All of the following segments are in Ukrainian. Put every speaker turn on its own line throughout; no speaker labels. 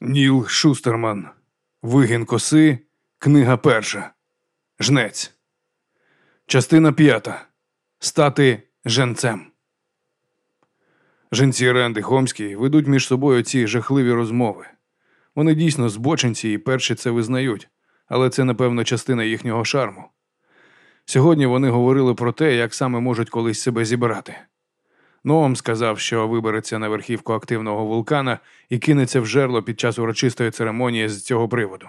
Ніл Шустерман. Вигін коси. Книга перша. Жнець. Частина п'ята. Стати женцем. Женці Ренди Хомський ведуть між собою ці жахливі розмови. Вони дійсно збочинці і перші це визнають, але це, напевно, частина їхнього шарму. Сьогодні вони говорили про те, як саме можуть колись себе зібрати. Ноам сказав, що вибереться на верхівку активного вулкана і кинеться в жерло під час урочистої церемонії з цього приводу.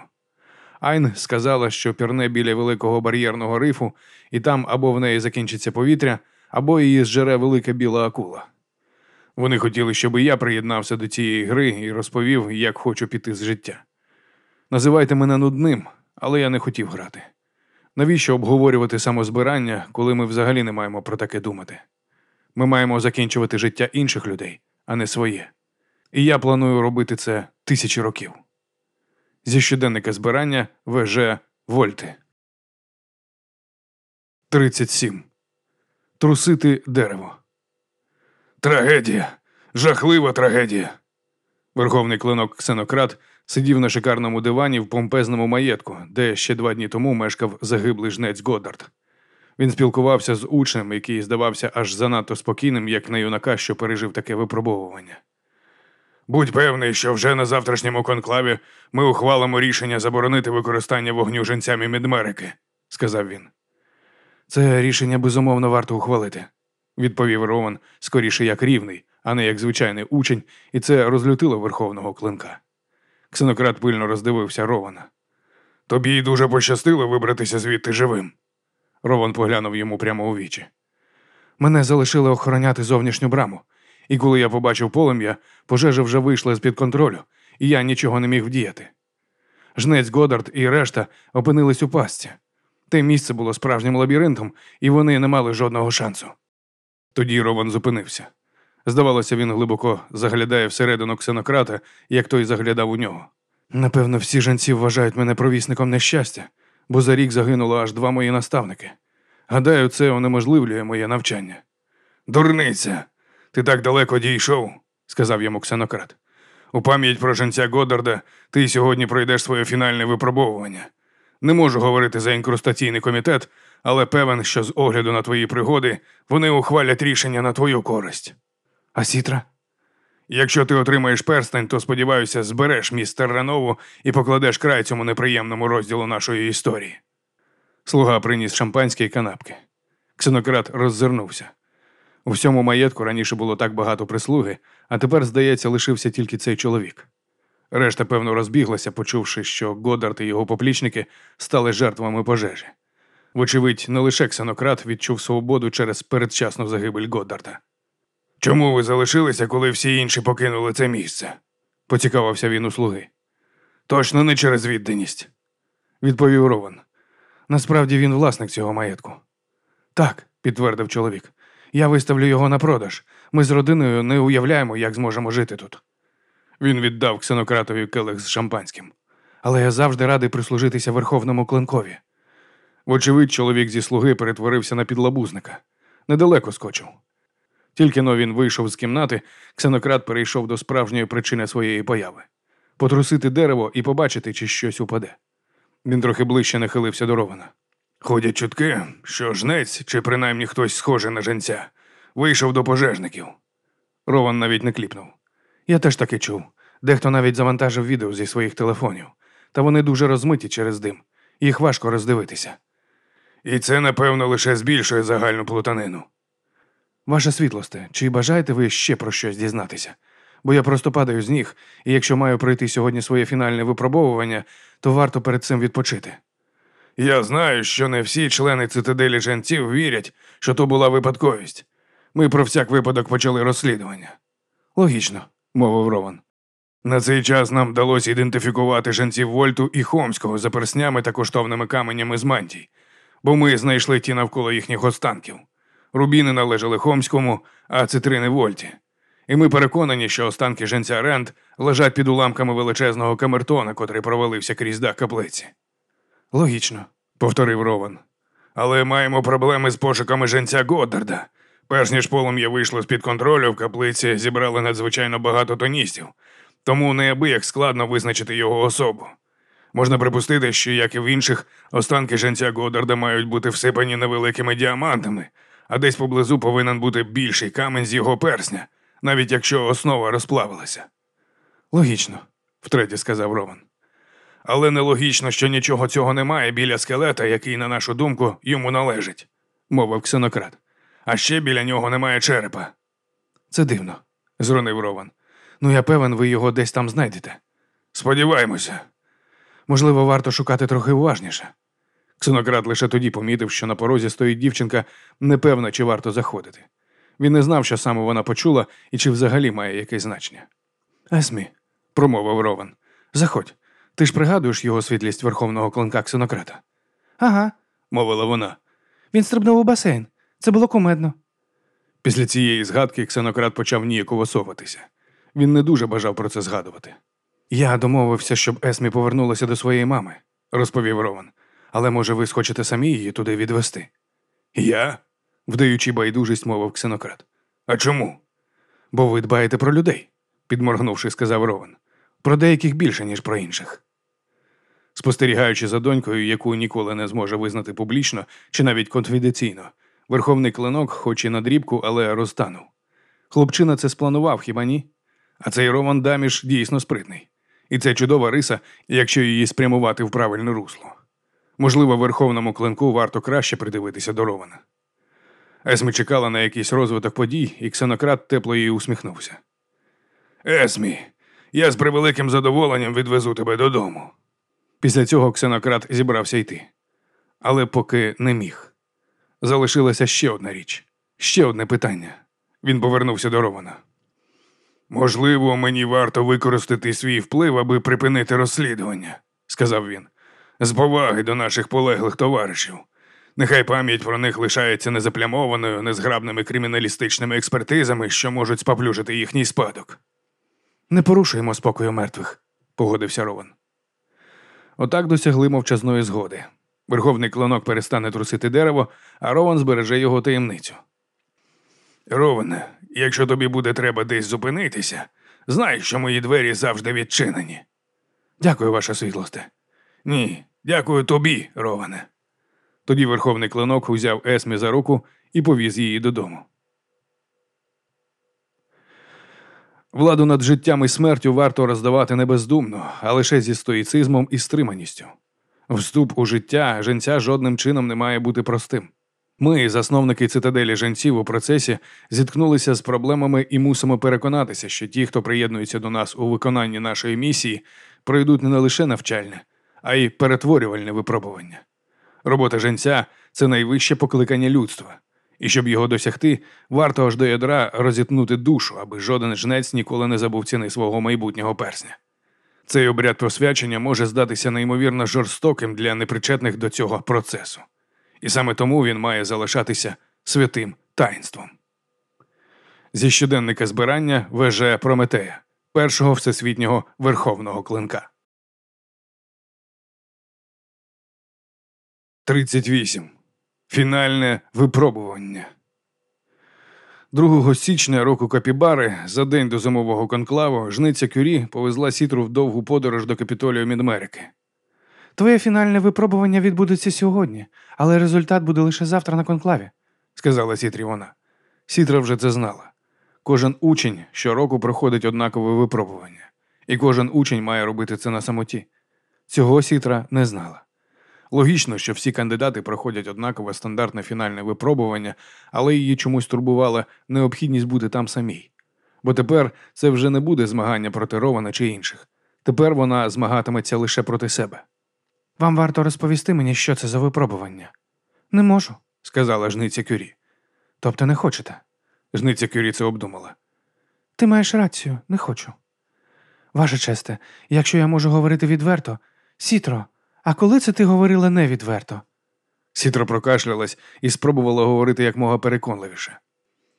Айн сказала, що пірне біля великого бар'єрного рифу, і там або в неї закінчиться повітря, або її зжере велика біла акула. Вони хотіли, щоб і я приєднався до цієї гри і розповів, як хочу піти з життя. Називайте мене нудним, але я не хотів грати. Навіщо обговорювати самозбирання, коли ми взагалі не маємо про таке думати? Ми маємо закінчувати життя інших людей, а не своє. І я планую робити це тисячі років. Зі щоденника збирання ВЖ Вольти. 37. Трусити дерево. Трагедія. Жахлива трагедія. Верховний клинок Ксенократ сидів на шикарному дивані в помпезному маєтку, де ще два дні тому мешкав загиблий жнець Годдард. Він спілкувався з учнем, який здавався аж занадто спокійним, як на юнака, що пережив таке випробовування. Будь певний, що вже на завтрашньому конклаві ми ухвалимо рішення заборонити використання вогню женцями Мідмерики, сказав він. Це рішення безумовно варто ухвалити, відповів Рован, скоріше як рівний, а не як звичайний учень, і це розлютило верховного клинка. Ксенократ пильно роздивився Рована. Тобі дуже пощастило вибратися звідти живим. Рован поглянув йому прямо у вічі. Мене залишили охороняти зовнішню браму, і коли я побачив полум'я, пожежа вже вийшла з-під контролю, і я нічого не міг вдіяти. Жнець Годард і решта опинились у пастці. Те місце було справжнім лабіринтом, і вони не мали жодного шансу. Тоді Рован зупинився. Здавалося, він глибоко заглядає всередину ксенократа, як той заглядав у нього. Напевно, всі жанці вважають мене провісником нещастя, бо за рік загинуло аж два мої наставники. Гадаю, це унеможливлює моє навчання. Дурниця, ти так далеко дійшов, сказав йому ксенократ. У пам'ять про женця Годарда ти сьогодні пройдеш своє фінальне випробовування. Не можу говорити за інкрустаційний комітет, але певен, що з огляду на твої пригоди вони ухвалять рішення на твою користь. А сітра? Якщо ти отримаєш перстень, то сподіваюся, збереш містер Ранову і покладеш край цьому неприємному розділу нашої історії. Слуга приніс шампанське і канапки. Ксенократ роззирнувся. У всьому маєтку раніше було так багато прислуги, а тепер, здається, лишився тільки цей чоловік. Решта, певно, розбіглася, почувши, що Годард і його поплічники стали жертвами пожежі. Вочевидь, не лише ксенократ відчув свободу через передчасну загибель Годдарда. Чому ви залишилися, коли всі інші покинули це місце? поцікавився він у слуги. Точно не через відданість, відповів Рован. Насправді він власник цього маєтку. Так, підтвердив чоловік. Я виставлю його на продаж. Ми з родиною не уявляємо, як зможемо жити тут. Він віддав ксенократові келих з шампанським. Але я завжди радий прислужитися верховному клинкові. Вочевидь, чоловік зі слуги перетворився на підлабузника. Недалеко скочив. Тільки но він вийшов з кімнати, ксенократ перейшов до справжньої причини своєї появи потрусити дерево і побачити, чи щось упаде. Він трохи ближче нахилився до Рована. Ходять чутки, що жнець, чи принаймні хтось схожий на женця, вийшов до пожежників. Рован навіть не кліпнув. Я теж таки чув. Дехто навіть завантажив відео зі своїх телефонів, та вони дуже розмиті через дим, їх важко роздивитися. І це, напевно, лише збільшує загальну плутанину. Ваша світлосте, чи бажаєте ви ще про щось дізнатися? Бо я просто падаю з ніг, і якщо маю пройти сьогодні своє фінальне випробовування, то варто перед цим відпочити. Я знаю, що не всі члени цитаделі женців вірять, що то була випадковість. Ми про всяк випадок почали розслідування. Логічно, мовив Рован. На цей час нам вдалося ідентифікувати женців Вольту і Хомського за перснями та коштовними каменями з мантій, бо ми знайшли ті навколо їхніх останків. Рубіни належали Хомському, а цитрини Вольті. І ми переконані, що останки женця Рент лежать під уламками величезного камертона, котрий провалився крізь дах каплиці. Логічно, повторив Рован. Але маємо проблеми з пошуками женця Годдарда. Перш ніж полум'я вийшло з-під контролю, в каплиці зібрали надзвичайно багато тоністів. тому неабияк складно визначити його особу. Можна припустити, що, як і в інших, останки женця Годарда мають бути всипані невеликими діамантами, а десь поблизу повинен бути більший камінь з його персня, навіть якщо основа розплавилася. Логічно, втретє сказав Роман. Але нелогічно, що нічого цього немає біля скелета, який, на нашу думку, йому належить, мовив ксенократ. А ще біля нього немає черепа. Це дивно, зронив Рован. Ну, я певен, ви його десь там знайдете. Сподіваємося. Можливо, варто шукати трохи уважніше. Ксенократ лише тоді помітив, що на порозі стоїть дівчинка, непевна, чи варто заходити. Він не знав, що саме вона почула і чи взагалі має якесь значення. Есмі, промовив Рован, заходь. Ти ж пригадуєш його світлість верховного клинка ксенократа? Ага, мовила вона. Він стрибнув у басейн. Це було кумедно. Після цієї згадки ксенократ почав ніяково соватися. Він не дуже бажав про це згадувати. Я домовився, щоб Есмі повернулася до своєї мами, розповів Рован. Але може ви схочете самі її туди відвести? Я? вдаючи байдужість, мовив ксенократ. А чому? Бо ви дбаєте про людей, підморгнувши, сказав Рован. Про деяких більше, ніж про інших. Спостерігаючи за донькою, яку ніколи не зможе визнати публічно чи навіть конфіденційно, верховний клинок, хоч і на дрібку, але розтанув. Хлопчина це спланував, хіба ні? А цей Роман Даміш дійсно спритний. І це чудова риса, якщо її спрямувати в правильне русло. Можливо, верховному клинку варто краще придивитися до Рована. Есмі чекала на якийсь розвиток подій, і ксенократ тепло їй усміхнувся. Есмі, я з превеликим задоволенням відвезу тебе додому. Після цього ксенократ зібрався йти, але поки не міг. Залишилася ще одна річ, ще одне питання. Він повернувся до Рована. Можливо, мені варто використати свій вплив, аби припинити розслідування, сказав він, з поваги до наших полеглих товаришів. Нехай пам'ять про них лишається незаплямованою незграбними криміналістичними експертизами, що можуть споплюжити їхній спадок. Не порушуємо спокою мертвих, погодився Рован. Отак досягли мовчазної згоди. Верховний клинок перестане трусити дерево, а Рован збереже його таємницю. Роване, якщо тобі буде треба десь зупинитися, знай, що мої двері завжди відчинені. Дякую, ваша світлосте. Ні, дякую тобі, Роване. Тоді верховний клинок узяв Есмі за руку і повіз її додому. Владу над життям і смертю варто роздавати не бездумно, а лише зі стоїцизмом і стриманістю. Вступ у життя женця жодним чином не має бути простим. Ми, засновники цитаделі женців у процесі, зіткнулися з проблемами і мусимо переконатися, що ті, хто приєднується до нас у виконанні нашої місії, пройдуть не лише навчальне, а й перетворювальне випробування. Робота женця це найвище покликання людства, і щоб його досягти, варто аж до ядра розітнути душу, аби жоден жнець ніколи не забув ціни свого майбутнього персня. Цей обряд просвячення може здатися неймовірно жорстоким для непричетних до цього процесу, і саме тому він має залишатися святим таїнством. Зі щоденника збирання веже Прометея, першого всесвітнього верховного клинка. 38. Фінальне випробування. 2 січня року Капібари, за день до зимового конклаву, жниця Кюрі повезла сітру в довгу подорож до капітолію Мідмерики. Твоє фінальне випробування відбудеться сьогодні, але результат буде лише завтра на конклаві, сказала сітрі вона. Сітра вже це знала. Кожен учень щороку проходить однакове випробування, і кожен учень має робити це на самоті. Цього сітра не знала. Логічно, що всі кандидати проходять однакове стандартне фінальне випробування, але її чомусь турбувала необхідність бути там самій. Бо тепер це вже не буде змагання проти Рована чи інших. Тепер вона змагатиметься лише проти себе. Вам варто розповісти мені, що це за випробування. Не можу, сказала жниця Кюрі. Тобто не хочете? Жниця Кюрі це обдумала. Ти маєш рацію, не хочу. Ваша честе, якщо я можу говорити відверто, Сітро. А коли це ти говорила невідверто? Сітро прокашлялась і спробувала говорити якомога переконливіше.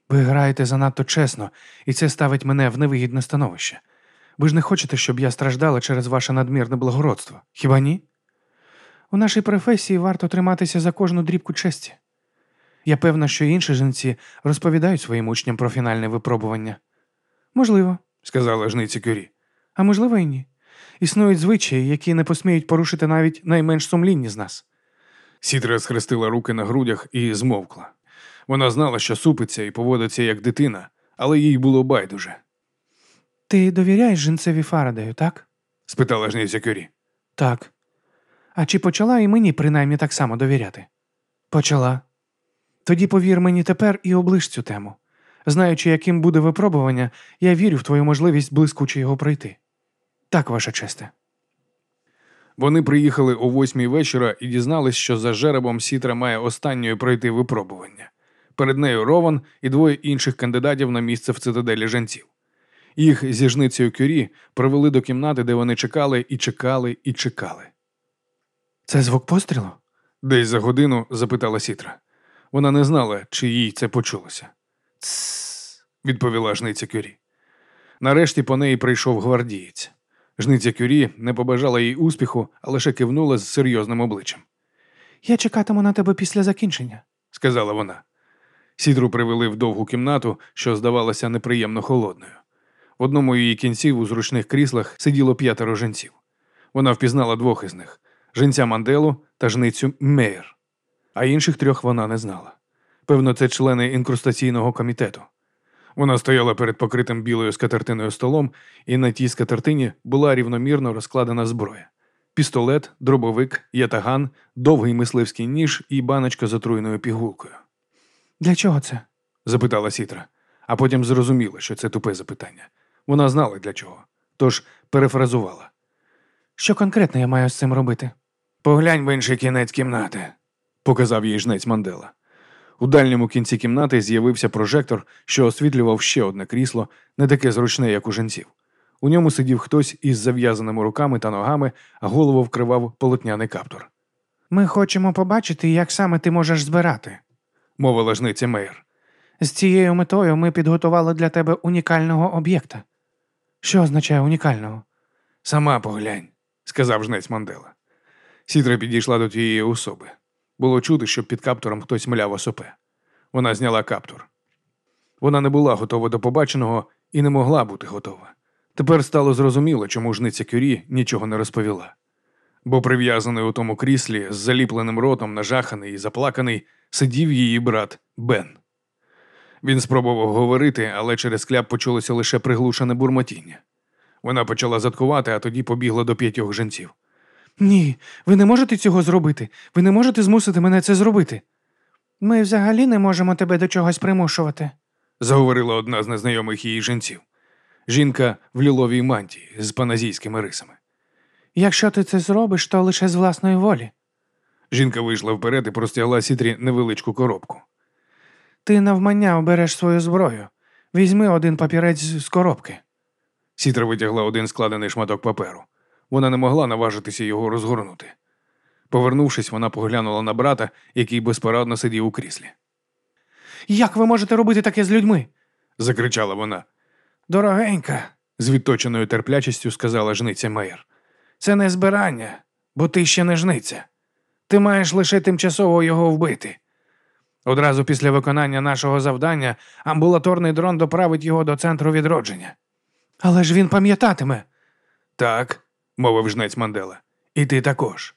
Ви граєте занадто чесно, і це ставить мене в невигідне становище. Ви ж не хочете, щоб я страждала через ваше надмірне благородство, хіба ні? У нашій професії варто триматися за кожну дрібку честі. Я певна, що інші женці розповідають своїм учням про фінальне випробування. Можливо, сказала жниці Кюрі.
А можливо, і ні. Існують звичаї, які не посміють порушити навіть найменш сумлінні з нас.
Сітра схрестила руки на грудях і змовкла. Вона знала, що супиться і поводиться як дитина, але їй було байдуже.
Ти довіряєш жінцеві Фарадею, так?
спитала жниця Кюрі.
Так. А чи почала і мені принаймні так само довіряти? Почала. Тоді повір мені тепер і оближ цю тему. Знаючи, яким буде випробування, я вірю в твою можливість блискуче його пройти. Так, ваша честе.
Вони приїхали о восьмій вечора і дізнались, що за жеребом Сітра має останньою пройти випробування. Перед нею Рован і двоє інших кандидатів на місце в цитаделі жанців. Їх зі жницею Кюрі провели до кімнати, де вони чекали і чекали і чекали.
Це звук пострілу?
Десь за годину запитала Сітра. Вона не знала, чи їй це почулося.
Тсс,
відповіла жниця Кюрі. Нарешті по неї прийшов гвардієць. Жниця Кюрі не побажала їй успіху, а лише кивнула з серйозним обличчям.
Я чекатиму на тебе після закінчення.
сказала вона. Сідру привели в довгу кімнату, що здавалася неприємно холодною. В одному її кінців у зручних кріслах сиділо п'ятеро жінців. Вона впізнала двох із них жінця Манделу та жницю Мейер, а інших трьох вона не знала. Певно, це члени інкрустаційного комітету. Вона стояла перед покритим білою скатертиною столом, і на тій скатертині була рівномірно розкладена зброя: пістолет, дробовик, ятаган, довгий мисливський ніж і баночка з отруєною пігулкою.
Для чого це?
запитала Сітра, а потім зрозуміла, що це тупе запитання. Вона знала для чого, тож перефразувала.
Що конкретно я маю з цим робити?
Поглянь в інший кінець кімнати, показав їй жнець Мандела. У дальньому кінці кімнати з'явився прожектор, що освітлював ще одне крісло, не таке зручне, як у жінців. У ньому сидів хтось із зав'язаними руками та ногами, а голову вкривав полотняний каптур.
Ми хочемо побачити, як саме ти можеш збирати.
Мовила жниця Мейер.
З цією метою ми підготували для тебе унікального об'єкта. Що означає унікального?
Сама поглянь, сказав жнець Мандела. Сітра підійшла до тієї особи. Було чути, що під каптуром хтось мляво сопе. Вона зняла каптур. Вона не була готова до побаченого і не могла бути готова. Тепер стало зрозуміло, чому жниця Кюрі нічого не розповіла. Бо прив'язаний у тому кріслі з заліпленим ротом, нажаханий і заплаканий, сидів її брат Бен. Він спробував говорити, але через кляп почулося лише приглушене бурмотіння. Вона почала заткувати, а тоді побігла до п'ятьох жінців.
Ні, ви не можете цього зробити. Ви не можете змусити мене це зробити. Ми взагалі не можемо тебе до чогось примушувати,
заговорила одна з незнайомих її жінців. Жінка в ліловій мантії з паназійськими рисами.
Якщо ти це зробиш, то лише з власної волі.
Жінка вийшла вперед і простягла сітрі невеличку коробку.
Ти навмання обереш свою зброю. Візьми один папірець з коробки.
Сітра витягла один складений шматок паперу. Вона не могла наважитися його розгорнути. Повернувшись, вона поглянула на брата, який безпорадно сидів у кріслі.
Як ви можете робити таке з людьми?
закричала вона.
Дорогенька,
з відточеною терплячістю сказала жниця Мейер.
Це не збирання, бо ти ще не жниця. Ти маєш лише тимчасово його вбити. Одразу після виконання нашого завдання амбулаторний дрон доправить його до центру відродження. Але ж він пам'ятатиме.
Так, мовив жнець Мандела. І ти також.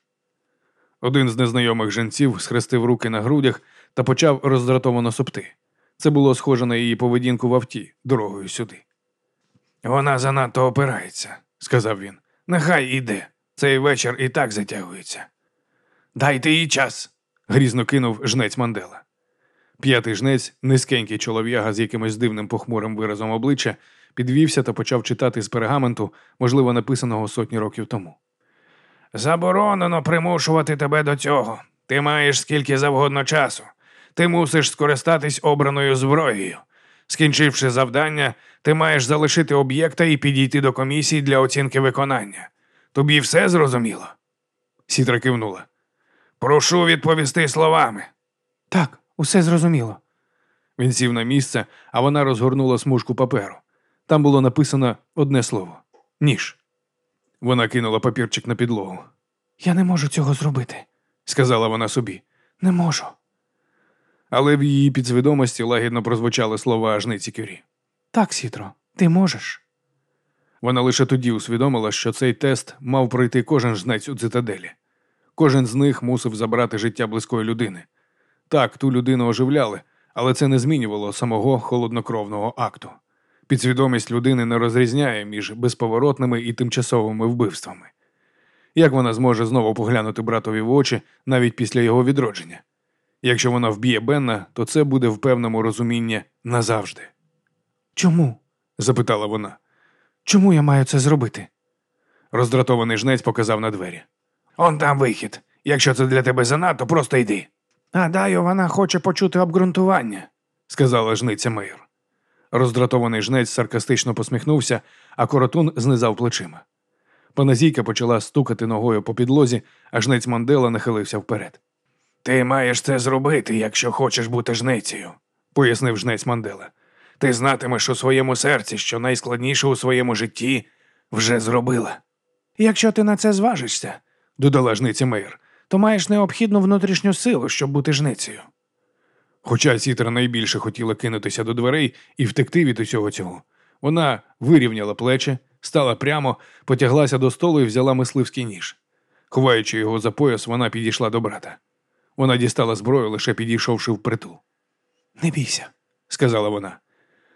Один з незнайомих жінців схрестив руки на грудях та почав роздратовано сопти. Це було схоже на її поведінку в авті дорогою сюди. Вона занадто опирається, сказав він. Нехай іде. Цей вечір і так затягується. Дайте їй час, грізно кинув жнець Мандела. П'ятий жнець, низькенький чолов'яга з якимось дивним похмурим виразом обличчя, підвівся та почав читати з пергаменту, можливо, написаного сотні років тому. Заборонено примушувати тебе до цього. Ти маєш скільки завгодно часу. Ти мусиш скористатись обраною зброєю. Скінчивши завдання, ти маєш залишити об'єкта і підійти до комісії для оцінки виконання. Тобі все зрозуміло? Сітра кивнула. Прошу відповісти словами.
Так, усе зрозуміло.
Він сів на місце, а вона розгорнула смужку паперу. Там було написано одне слово ніж. Вона кинула папірчик на підлогу.
Я не можу цього зробити,
сказала вона собі.
Не можу.
Але в її підсвідомості лагідно прозвучали слова жниці Кюрі.
Так, Сітро, ти можеш.
Вона лише тоді усвідомила, що цей тест мав пройти кожен жнець у цитаделі. Кожен з них мусив забрати життя близької людини. Так, ту людину оживляли, але це не змінювало самого холоднокровного акту. Підсвідомість людини не розрізняє між безповоротними і тимчасовими вбивствами. Як вона зможе знову поглянути братові в очі навіть після його відродження? Якщо вона вб'є Бенна, то це буде в певному розумінні назавжди.
Чому?
запитала вона.
Чому я маю це зробити?
Роздратований жнець показав на двері. Он там вихід. Якщо це для тебе занадто, просто йди.
Гадаю, вона хоче почути обґрунтування,
сказала жниця Мейр. Роздратований жнець саркастично посміхнувся, а коротун знизав плечима. Паназійка почала стукати ногою по підлозі, а жнець Мандела нахилився вперед. Ти маєш це зробити, якщо хочеш бути жницею, пояснив жнець Мандела. Ти знатимеш у своєму серці, що найскладніше у своєму житті вже зробила.
Якщо ти на це зважишся,
додала жниця Мейр,
то маєш необхідну внутрішню силу, щоб бути жницею.
Хоча Сітра найбільше хотіла кинутися до дверей і втекти від усього цього, вона вирівняла плечі, стала прямо, потяглася до столу і взяла мисливський ніж. Ховаючи його за пояс, вона підійшла до брата. Вона дістала зброю, лише підійшовши впритул.
Не бійся,
сказала вона.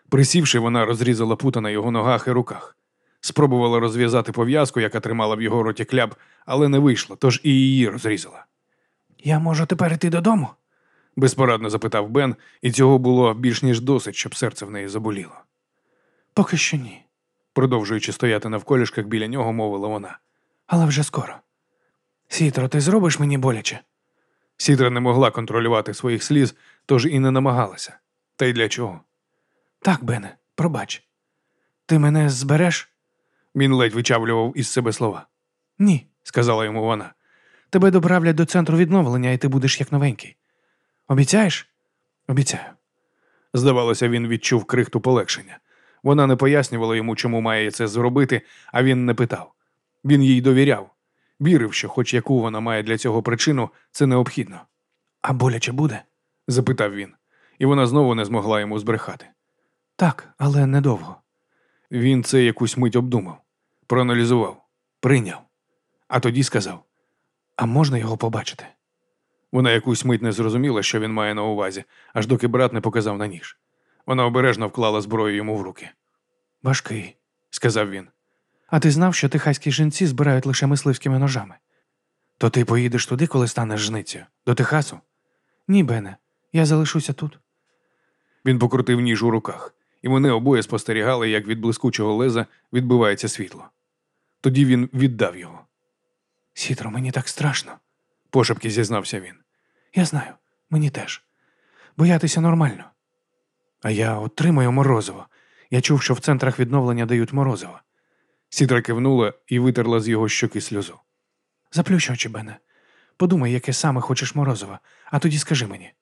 Присівши, вона розрізала пута на його ногах і руках. Спробувала розв'язати пов'язку, яка тримала в його роті кляп, але не вийшло, тож і її розрізала.
Я можу тепер іти додому?
Безпорадно запитав Бен, і цього було більш ніж досить, щоб серце в неї заболіло.
Поки що ні,
продовжуючи стояти навколішках біля нього, мовила вона.
Але вже скоро. Сітро, ти зробиш мені боляче?
Сітра не могла контролювати своїх сліз, тож і не намагалася. Та й для чого?
Так, Бене, пробач. Ти мене збереш?
Він ледь вичавлював із себе слова.
Ні,
сказала йому вона.
Тебе доправлять до центру відновлення, і ти будеш як новенький. Обіцяєш? Обіцяю.
Здавалося, він відчув крихту полегшення. Вона не пояснювала йому, чому має це зробити, а він не питав. Він їй довіряв, вірив, що, хоч яку вона має для цього причину, це необхідно.
А боляче буде?
запитав він, і вона знову не змогла йому збрехати.
Так, але недовго.
Він це якусь мить обдумав, проаналізував, прийняв, а тоді сказав:
А можна його побачити?
Вона якусь мить не зрозуміла, що він має на увазі, аж доки брат не показав на ніж. Вона обережно вклала зброю йому в руки.
Важкий,
сказав він.
А ти знав, що техаські жінці збирають лише мисливськими ножами? То ти поїдеш туди, коли станеш жницею? До Техасу? Ні, Бене, я залишуся тут.
Він покрутив ніж у руках, і вони обоє спостерігали, як від блискучого леза відбивається світло. Тоді він віддав його.
Сітро, мені так страшно,
пошепки зізнався він.
Я знаю, мені теж. Боятися нормально. А я отримаю морозиво. Я чув, що в центрах відновлення дають морозиво.
Сідра кивнула і витерла з його щоки сльозу.
Заплющ очі, Бене. Подумай, яке саме хочеш морозиво, а тоді скажи мені.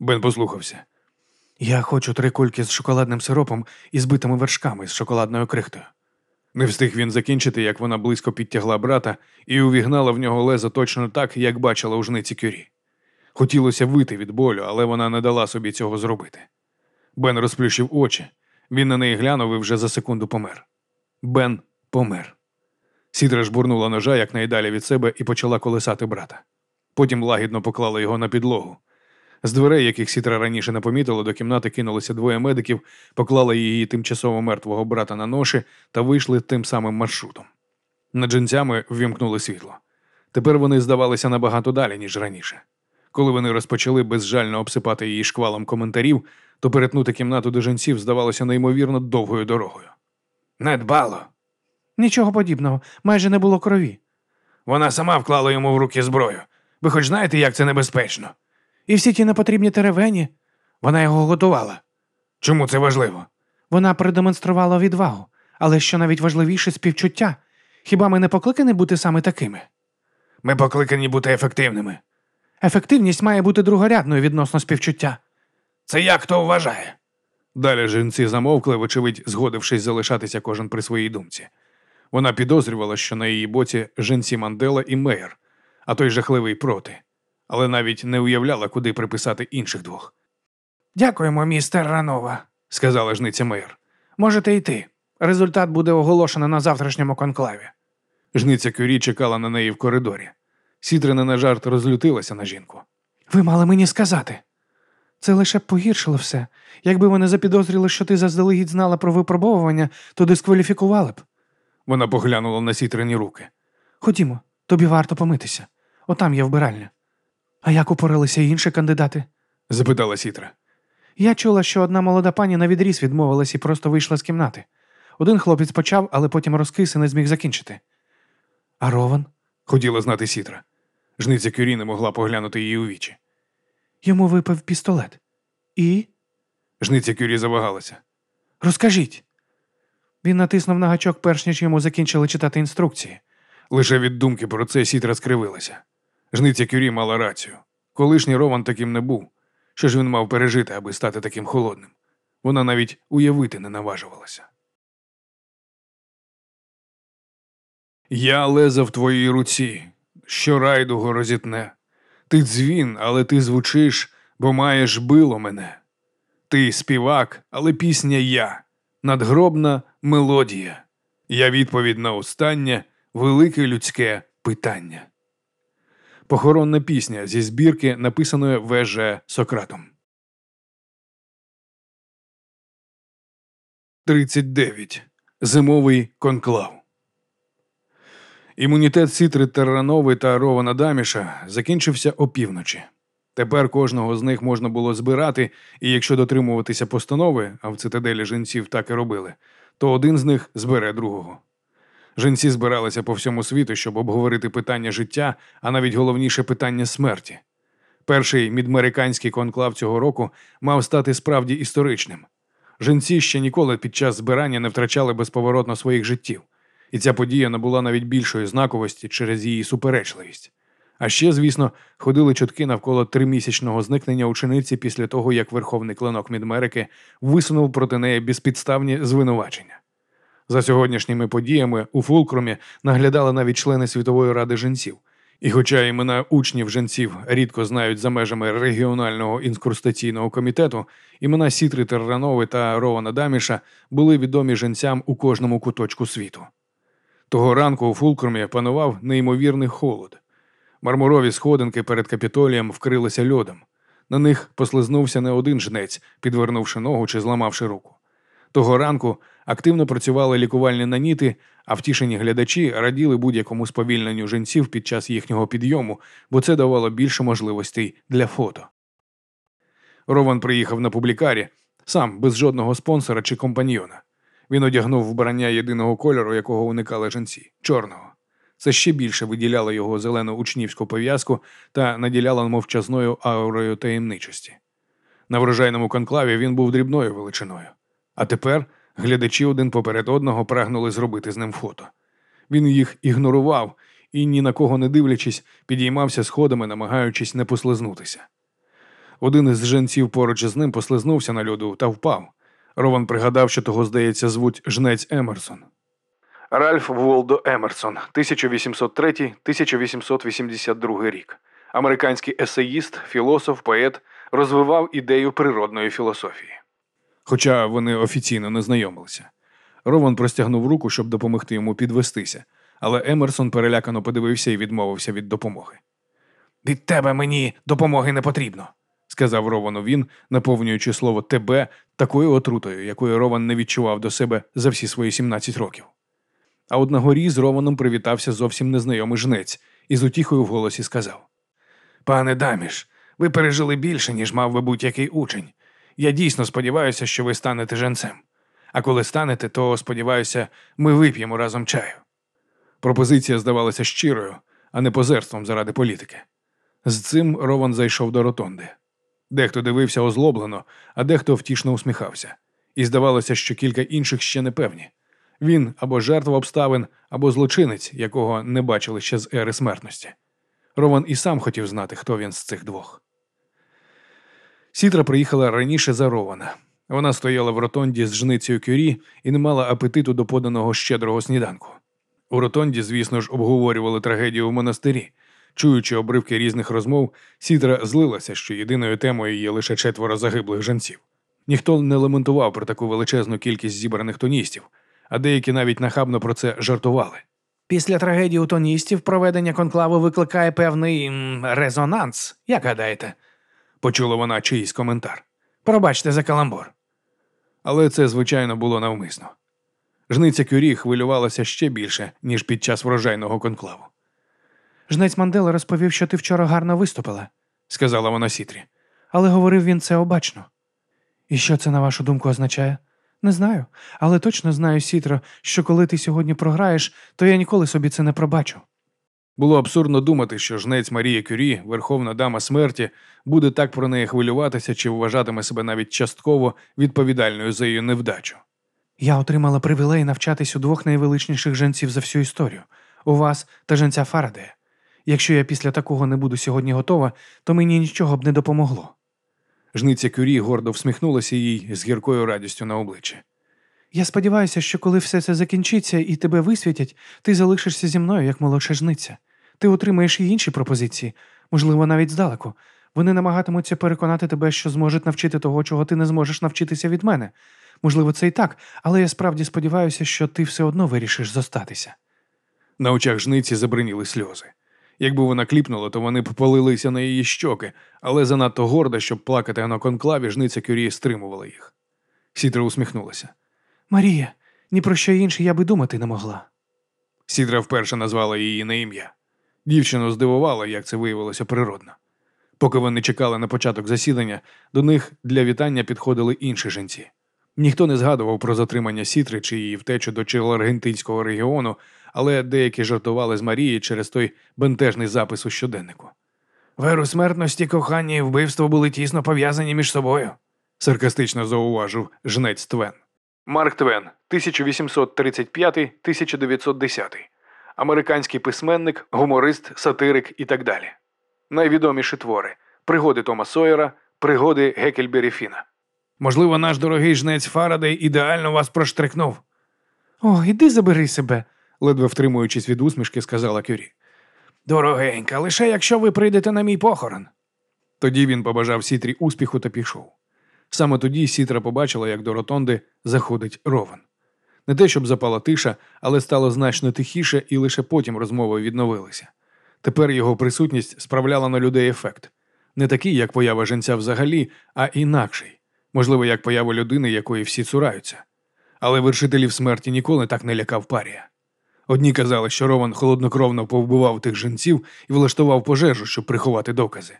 Бен послухався.
Я хочу три кульки з шоколадним сиропом і збитими вершками з шоколадною крихтою.
Не встиг він закінчити, як вона близько підтягла брата і увігнала в нього лезо точно так, як бачила у жниці кюрі. Хотілося вити від болю, але вона не дала собі цього зробити. Бен розплющив очі. Він на неї глянув і вже за секунду помер. Бен помер. Сідра жбурнула ножа якнайдалі від себе і почала колесати брата. Потім лагідно поклала його на підлогу. З дверей, яких Сітра раніше не помітила, до кімнати кинулися двоє медиків, поклали її тимчасово мертвого брата на ноші та вийшли тим самим маршрутом. Над джинцями ввімкнули світло. Тепер вони здавалися набагато далі, ніж раніше. Коли вони розпочали безжально обсипати її шквалом коментарів, то перетнути кімнату до жінців здавалося неймовірно довгою дорогою. Не дбало.
Нічого подібного, майже не було крові.
Вона сама вклала йому в руки зброю. Ви хоч знаєте, як це небезпечно?
І всі ті непотрібні теревені.
Вона його готувала. Чому це важливо?
Вона продемонструвала відвагу, але що навіть важливіше співчуття. Хіба ми не покликані бути саме такими?
Ми покликані бути ефективними.
Ефективність має бути другорядною відносно співчуття.
Це як хто вважає. Далі жінці замовкли, вочевидь, згодившись залишатися кожен при своїй думці. Вона підозрювала, що на її боці жінці Мандела і Мейер, а той жахливий проти, але навіть не уявляла, куди приписати інших двох.
Дякуємо, містер Ранова,
сказала жниця Мейер.
Можете йти. Результат буде оголошено на завтрашньому конклаві.
Жниця Кюрі чекала на неї в коридорі. Сітрина на жарт розлютилася на жінку.
Ви мали мені сказати. Це лише б погіршило все. Якби вони запідозрили, що ти заздалегідь знала про випробовування, то дискваліфікували б.
Вона поглянула на сітрині руки.
Ходімо, тобі варто помитися. Отам є вбиральня. А як упоралися інші кандидати?
запитала Сітра.
Я чула, що одна молода пані на відріз відмовилась і просто вийшла з кімнати. Один хлопець почав, але потім розкис і не зміг закінчити. А Рован?
Хотіла знати Сітра. Жниця Кюрі не могла поглянути її у вічі.
Йому випав пістолет. І?
Жниця Кюрі завагалася.
Розкажіть. Він натиснув на гачок, перш ніж йому закінчили читати інструкції.
Лише від думки про це Сітра скривилася. Жниця Кюрі мала рацію. Колишній Рован таким не був. Що ж він мав пережити, аби стати таким холодним? Вона навіть уявити не наважувалася. Я леза в твоїй руці, що райдуго розітне. Ти дзвін, але ти звучиш, бо маєш било мене. Ти співак, але пісня я, надгробна мелодія. Я відповідь на останнє велике людське питання. Похоронна пісня зі збірки, написаної В.Ж. Сократом. 39. Зимовий конклав. Імунітет Сітри Терранови та Рована Даміша закінчився опівночі. Тепер кожного з них можна було збирати, і якщо дотримуватися постанови, а в цитаделі жінців так і робили, то один з них збере другого. Жінці збиралися по всьому світу, щоб обговорити питання життя, а навіть головніше питання смерті. Перший мідмериканський конклав цього року мав стати справді історичним. Жінці ще ніколи під час збирання не втрачали безповоротно своїх життів, і ця подія набула навіть більшої знаковості через її суперечливість. А ще, звісно, ходили чутки навколо тримісячного зникнення учениці після того, як верховний клинок Мідмерики висунув проти неї безпідставні звинувачення. За сьогоднішніми подіями у Фулкрумі наглядали навіть члени Світової ради жінців. І, хоча імена учнів жінців рідко знають за межами регіонального інскурстаційного комітету, імена Сітри Терранови та Рована Даміша були відомі жінцям у кожному куточку світу. Того ранку у Фулкрумі панував неймовірний холод. Мармурові сходинки перед капітолієм вкрилися льодом. На них послизнувся не один жнець, підвернувши ногу чи зламавши руку. Того ранку активно працювали лікувальні наніти, а втішені глядачі раділи будь-якому сповільненню жінців під час їхнього підйому, бо це давало більше можливостей для фото. Рован приїхав на публікарі сам без жодного спонсора чи компаньйона. Він одягнув вбрання єдиного кольору, якого уникали жінці чорного. Це ще більше виділяло його зелену учнівську пов'язку та наділяло мовчазною аурою таємничості. На врожайному конклаві він був дрібною величиною. А тепер глядачі один поперед одного прагнули зробити з ним фото. Він їх ігнорував і, ні на кого не дивлячись, підіймався сходами, намагаючись не послизнутися. Один із женців поруч із ним послизнувся на льоду та впав. Рован пригадав, що того, здається, звуть жнець Емерсон. Ральф Волдо Емерсон, 1803-1882 рік. Американський есеїст, філософ, поет, розвивав ідею природної філософії. Хоча вони офіційно не знайомилися. Рован простягнув руку, щоб допомогти йому підвестися, але Емерсон перелякано подивився і відмовився від допомоги. Від тебе мені допомоги не потрібно, сказав Ровану він, наповнюючи слово тебе такою отрутою, якою Рован не відчував до себе за всі свої 17 років. А от на горі з Рованом привітався зовсім незнайомий жнець і з утіхою в голосі сказав: Пане Даміш, ви пережили більше, ніж мав би будь-який учень. Я дійсно сподіваюся, що ви станете женцем. А коли станете, то сподіваюся, ми вип'ємо разом чаю. Пропозиція здавалася щирою, а не позерством заради політики. З цим Рован зайшов до ротонди. Дехто дивився озлоблено, а дехто втішно усміхався, і здавалося, що кілька інших ще не певні. Він або жертва обставин, або злочинець, якого не бачили ще з ери смертності. Рован і сам хотів знати, хто він з цих двох. Сітра приїхала раніше за Рована. Вона стояла в ротонді з жницею кюрі і не мала апетиту до поданого щедрого сніданку. У ротонді, звісно ж, обговорювали трагедію в монастирі. Чуючи обривки різних розмов, Сітра злилася, що єдиною темою є лише четверо загиблих жанців. Ніхто не лементував про таку величезну кількість зібраних тоністів, а деякі навіть нахабно про це жартували.
Після трагедії у тоністів проведення конклаву викликає певний м, резонанс, як гадаєте?
Почула вона чиїсь коментар.
Пробачте за каламбур.
Але це, звичайно, було навмисно. Жниця Кюрі хвилювалася ще більше, ніж під час врожайного конклаву,
Жнець Мандела розповів, що ти вчора гарно виступила,
сказала вона Сітрі.
але говорив він це обачно. І що це, на вашу думку, означає? Не знаю, але точно знаю, Сітро, що коли ти сьогодні програєш, то я ніколи собі це не пробачу.
Було абсурдно думати, що жнець Марія Кюрі, верховна дама смерті, буде так про неї хвилюватися чи вважатиме себе навіть частково відповідальною за її невдачу.
Я отримала привілей навчатись у двох найвеличніших женців за всю історію у вас та женця Фарадея. Якщо я після такого не буду сьогодні готова, то мені нічого б не допомогло.
Жниця Кюрі гордо всміхнулася їй з гіркою радістю на обличчі.
Я сподіваюся, що коли все це закінчиться і тебе висвітять, ти залишишся зі мною як молодша жниця. Ти отримаєш і інші пропозиції, можливо, навіть здалеку. Вони намагатимуться переконати тебе, що зможуть навчити того, чого ти не зможеш навчитися від мене. Можливо, це і так, але я справді сподіваюся, що ти все одно вирішиш зостатися.
На очах жниці забриніли сльози. Якби вона кліпнула, то вони б полилися на її щоки, але занадто горда, щоб плакати на конклаві, жниця Кюрі стримувала їх. Сідра усміхнулася.
Марія, ні про що інше я би думати не могла.
Сідра вперше назвала її на ім'я. Дівчину здивувало, як це виявилося природно. Поки вони чекали на початок засідання, до них для вітання підходили інші жінці. Ніхто не згадував про затримання Сітри чи її втечу до Чиларгентинського регіону, але деякі жартували з Марії через той бентежний запис у щоденнику.
Веру смертності, кохання і вбивство були тісно пов'язані між собою.
Саркастично зауважив жнець Твен. Марк Твен, 1835-1910. Американський письменник, гуморист, сатирик і так далі. Найвідоміші твори Пригоди Тома Сойера, Пригоди Гекельбері Фіна. Можливо, наш дорогий жнець Фарадей ідеально вас проштрикнув,
О, іди забери себе.
Ледве втримуючись від усмішки, сказала Кюрі.
Дорогенька, лише якщо ви прийдете на мій похорон.
Тоді він побажав Сітрі успіху та пішов. Саме тоді Сітра побачила, як до ротонди заходить ровен. Не те, щоб запала тиша, але стало значно тихіше, і лише потім розмови відновилися. Тепер його присутність справляла на людей ефект. Не такий, як поява женця взагалі, а інакший, можливо, як поява людини, якої всі цураються. Але вершителів смерті ніколи так не лякав парія. Одні казали, що Рован холоднокровно повбивав тих жінців і влаштував пожежу, щоб приховати докази.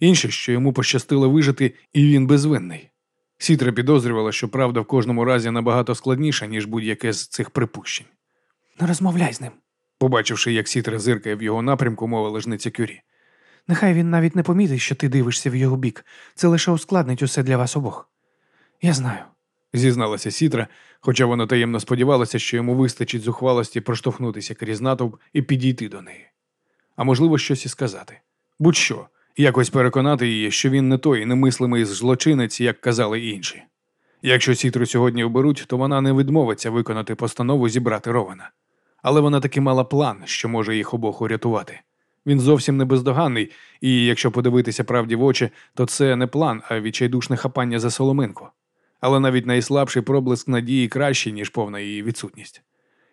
Інші, що йому пощастило вижити, і він безвинний. Сітра підозрювала, що правда в кожному разі набагато складніша, ніж будь-яке з цих припущень.
Не розмовляй з ним.
Побачивши, як Сітра зиркає в його напрямку, мовила жниця Кюрі.
Нехай він навіть не помітить, що ти дивишся в його бік. Це лише ускладнить усе для вас обох. Я знаю.
Зізналася Сітра, хоча вона таємно сподівалася, що йому вистачить зухвалості проштовхнутися крізь натовп і підійти до неї. А можливо, щось і сказати. Будь-що, якось переконати її, що він не той немислимий злочинець, як казали інші. Якщо Сітру сьогодні оберуть, то вона не відмовиться виконати постанову зібрати Рована. Але вона таки мала план, що може їх обох урятувати. Він зовсім не бездоганний, і якщо подивитися правді в очі, то це не план, а відчайдушне хапання за соломинку. Але навіть найслабший проблиск надії кращий, ніж повна її відсутність.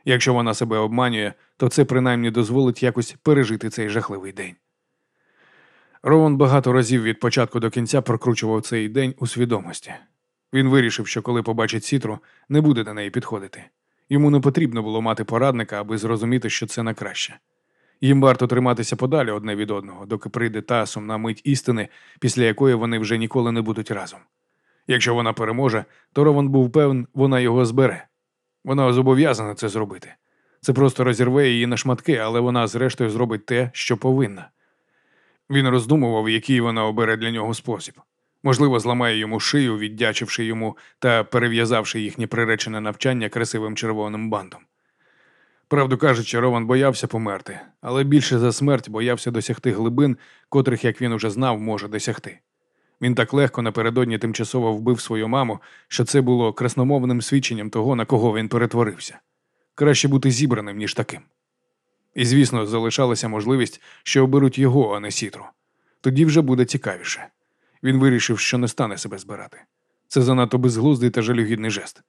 Якщо вона себе обманює, то це принаймні дозволить якось пережити цей жахливий день. Рован багато разів від початку до кінця прокручував цей день у свідомості. Він вирішив, що коли побачить сітру, не буде до неї підходити. Йому не потрібно було мати порадника, аби зрозуміти, що це на краще. Їм варто триматися подалі одне від одного, доки прийде та сумна мить істини, після якої вони вже ніколи не будуть разом. Якщо вона переможе, то Рован був певен, вона його збере. Вона зобов'язана це зробити. Це просто розірве її на шматки, але вона, зрештою, зробить те, що повинна. Він роздумував, який вона обере для нього спосіб. Можливо, зламає йому шию, віддячивши йому та перев'язавши їхнє приречене навчання красивим червоним бандом. Правду кажучи, Рован боявся померти, але більше за смерть боявся досягти глибин, котрих, як він уже знав, може досягти. Він так легко напередодні тимчасово вбив свою маму, що це було красномовним свідченням того, на кого він перетворився. Краще бути зібраним, ніж таким. І, звісно, залишалася можливість, що оберуть його, а не сітру. Тоді вже буде цікавіше. Він вирішив, що не стане себе збирати. Це занадто безглуздий та жалюгідний жест.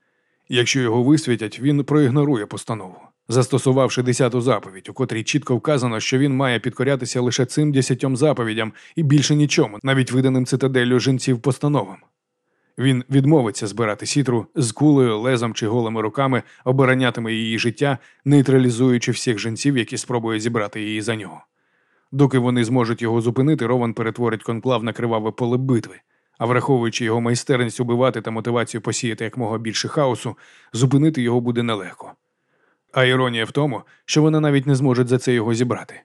Якщо його висвітять, він проігнорує постанову, застосувавши десяту заповідь, у котрій чітко вказано, що він має підкорятися лише цим десятьом заповідям і більше нічому, навіть виданим цитаделлю жінців постановам. Він відмовиться збирати сітру з кулею, лезом чи голими руками, оборонятиме її життя, нейтралізуючи всіх жінців, які спробують зібрати її за нього. Доки вони зможуть його зупинити, Рован перетворить конклав на криваве поле битви. А враховуючи його майстерність убивати та мотивацію посіяти якмога більше хаосу, зупинити його буде нелегко. А іронія в тому, що вони навіть не зможуть за це його зібрати.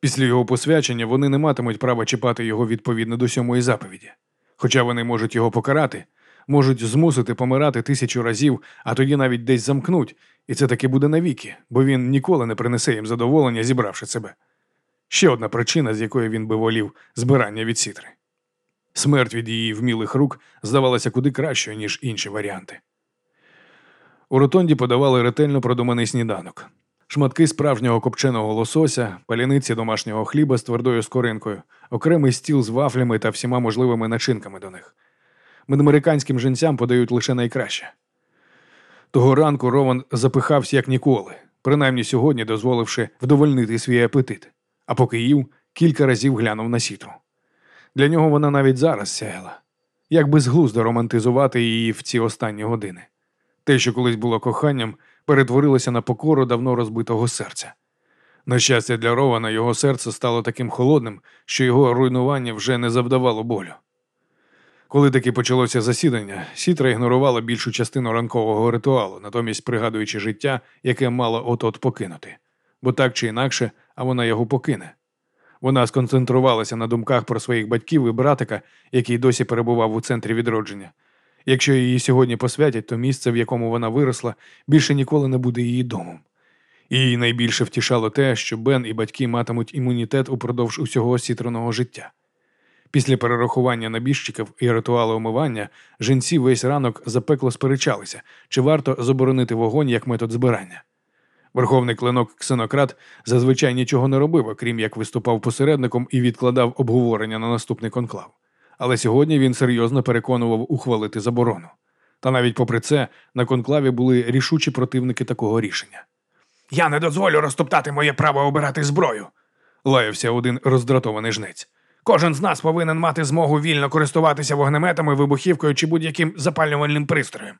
Після його посвячення вони не матимуть права чіпати його відповідно до сьомої заповіді. Хоча вони можуть його покарати, можуть змусити помирати тисячу разів, а тоді навіть десь замкнуть, і це таки буде навіки, бо він ніколи не принесе їм задоволення, зібравши себе. Ще одна причина, з якої він би волів збирання від сітри. Смерть від її вмілих рук здавалася куди кращою, ніж інші варіанти. У ротонді подавали ретельно продуманий сніданок. Шматки справжнього копченого лосося, паляниці домашнього хліба з твердою скоринкою, окремий стіл з вафлями та всіма можливими начинками до них. Медамериканським жінцям подають лише найкраще. Того ранку Рован запихався як ніколи, принаймні сьогодні дозволивши вдовольнити свій апетит, а поки їв, кілька разів глянув на сітру. Для нього вона навіть зараз сяяла. Як безглуздо романтизувати її в ці останні години. Те, що колись було коханням, перетворилося на покору давно розбитого серця. На щастя, для Рована його серце стало таким холодним, що його руйнування вже не завдавало болю. Коли таки почалося засідання, Сітра ігнорувала більшу частину ранкового ритуалу, натомість пригадуючи життя, яке мала от-от покинути. Бо так чи інакше, а вона його покине. Вона сконцентрувалася на думках про своїх батьків і братика, який досі перебував у центрі відродження. Якщо її сьогодні посвятять, то місце, в якому вона виросла, більше ніколи не буде її домом. Її найбільше втішало те, що Бен і батьки матимуть імунітет упродовж усього сітреного життя. Після перерахування набіжчиків і ритуалу омивання жінці весь ранок запекло сперечалися, чи варто заборонити вогонь як метод збирання. Верховний клинок Ксенократ зазвичай нічого не робив, окрім як виступав посередником і відкладав обговорення на наступний конклав. Але сьогодні він серйозно переконував ухвалити заборону. Та навіть попри це, на конклаві були рішучі противники такого рішення. Я не дозволю розтоптати моє право обирати зброю, лаявся один роздратований жнець. Кожен з нас повинен мати змогу вільно користуватися вогнеметами, вибухівкою чи будь-яким запалювальним пристроєм.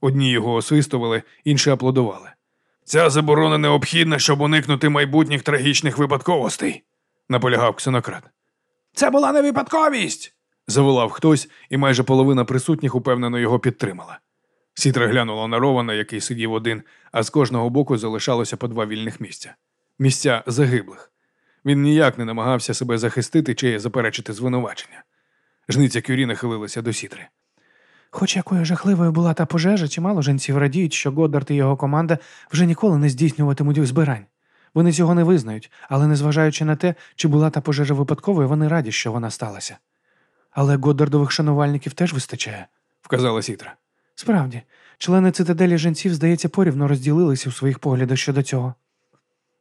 Одні його освистували, інші аплодували. Ця заборона необхідна, щоб уникнути майбутніх трагічних випадковостей, наполягав ксенократ. Це була не випадковість. Заволав хтось, і майже половина присутніх упевнено його підтримала. Сітра глянула на Рована, який сидів один, а з кожного боку залишалося по два вільних місця місця загиблих. Він ніяк не намагався себе захистити чи заперечити звинувачення. Жниця Кюрі нахилилася до сітри.
Хоч якою жахливою була та пожежа, чимало жінців радіють, що Годдард і його команда вже ніколи не здійснюватимуть збирань. Вони цього не визнають, але незважаючи на те, чи була та пожежа випадковою, вони раді, що вона сталася. Але Годдардових шанувальників теж вистачає,
вказала Сітра.
Справді, члени цитаделі жінців, здається, порівно розділилися у своїх поглядах щодо цього.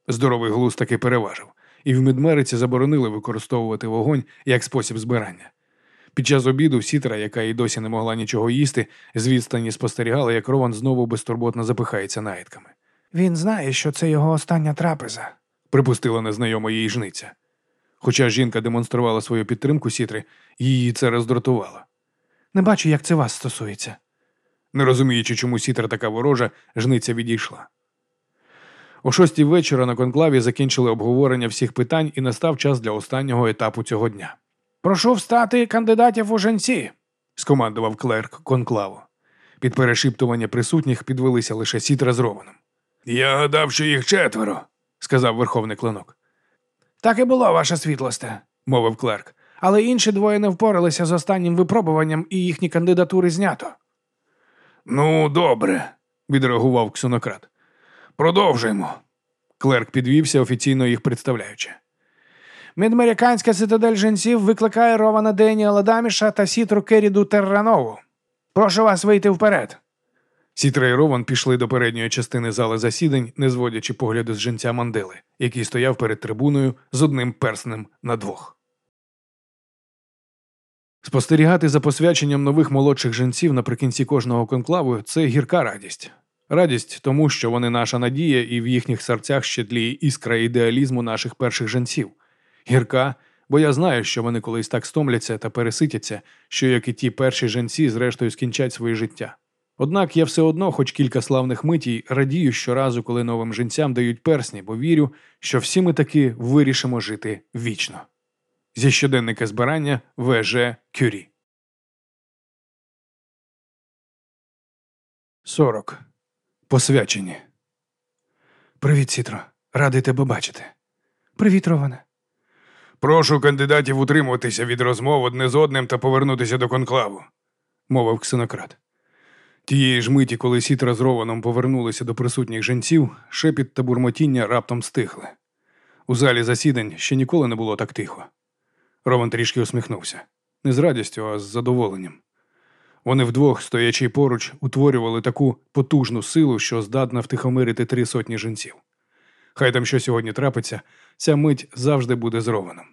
Здоровий глузд таки переважив, і в Мідмериці заборонили використовувати вогонь як спосіб збирання. Під час обіду сітра, яка й досі не могла нічого їсти, з відстані спостерігала, як Рован знову безтурботно запихається наїдками.
Він знає, що це його остання трапеза,
припустила незнайома їй жниця. Хоча жінка демонструвала свою підтримку сітри, її це роздратувало.
Не бачу, як це вас стосується.
Не розуміючи, чому сітра така ворожа, жниця відійшла. О шостій вечора на конклаві закінчили обговорення всіх питань і настав час для останнього етапу цього дня.
Прошу встати кандидатів у женці,
скомандував клерк конклаву. Під перешіптування присутніх підвелися лише сітра з Рованом. Я гадав, що їх четверо, сказав верховний клинок.
Так і було, ваша світлосте,
мовив клерк.
Але інші двоє не впоралися з останнім випробуванням і їхні кандидатури знято.
Ну, добре, відреагував ксенократ. Продовжуємо. Клерк підвівся, офіційно їх представляючи.
Мідмериканська цитадель жінців викликає Рована Деніела Даміша та Сітру Керіду Терранову. Прошу вас вийти вперед.
Сітра і Рован пішли до передньої частини зали засідань, не зводячи погляду з жінця Мандели, який стояв перед трибуною з одним перснем на двох. Спостерігати за посвяченням нових молодших жінців наприкінці кожного конклаву це гірка радість. Радість тому, що вони наша надія, і в їхніх серцях ще тліє іскра ідеалізму наших перших жінців. Гірка, бо я знаю, що вони колись так стомляться та переситяться, що як і ті перші жінці, зрештою скінчать своє життя. Однак я все одно, хоч кілька славних митій, радію щоразу, коли новим жінцям дають персні, бо вірю, що всі ми таки вирішимо жити вічно. Зі щоденника збирання ВЖ Кюрі. 40. Посвячені.
Привіт, Сітро. Радий тебе бачити. Привіт, Роване.
Прошу кандидатів утримуватися від розмов одне з одним та повернутися до конклаву, мовив ксенократ. Тієї ж миті, коли сітра з Рованом повернулися до присутніх жінців, шепіт та бурмотіння раптом стихли. У залі засідань ще ніколи не було так тихо. Рован трішки усміхнувся не з радістю, а з задоволенням. Вони вдвох, стоячи поруч, утворювали таку потужну силу, що здатна втихомирити три сотні жінців. Хай там що сьогодні трапиться, ця мить завжди буде з Рованом.